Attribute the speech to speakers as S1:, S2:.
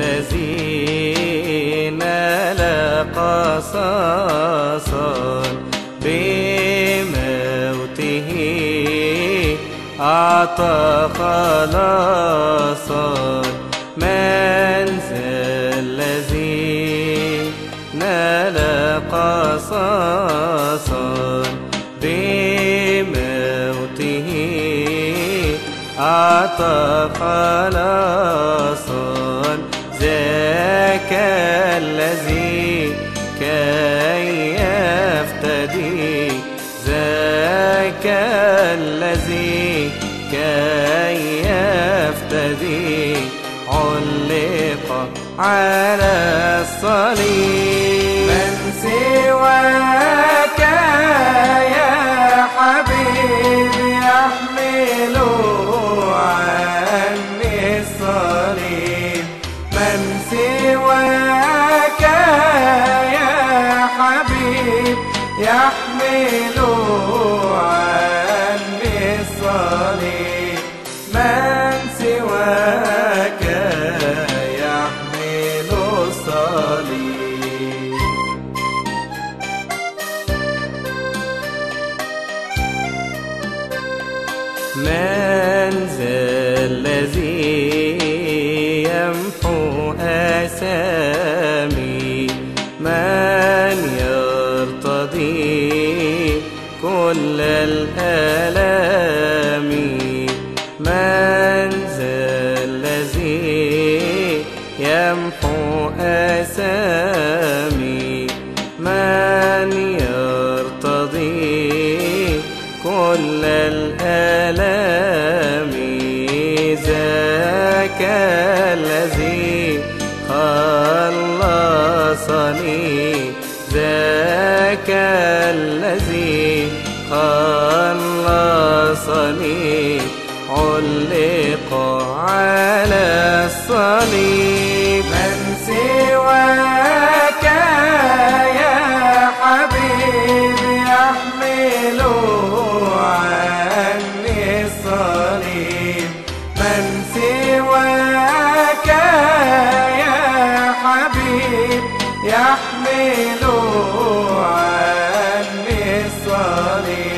S1: الذين لا قصاصا بموته أعطى خلاصا من ذا الذي نال قصاصا بموته أعطى خلاصا ذاك الذي كي يفتدي. ذاك الذي كي يفتدي. علق على الصليب.
S2: سواك يا حبيب يحمل عني الصليب من سواك يحمل الصليب.
S1: من ذا الذي كل الآلام من ذا الذي يمحو آثامي من يرتضي كل الآلام ذاك الذي خلصني ذاك الذي خلصني علق على الصليب.
S2: من سواك يا حبيبي يحمل عني الصليب. من سواك يا حبيب يحمل money.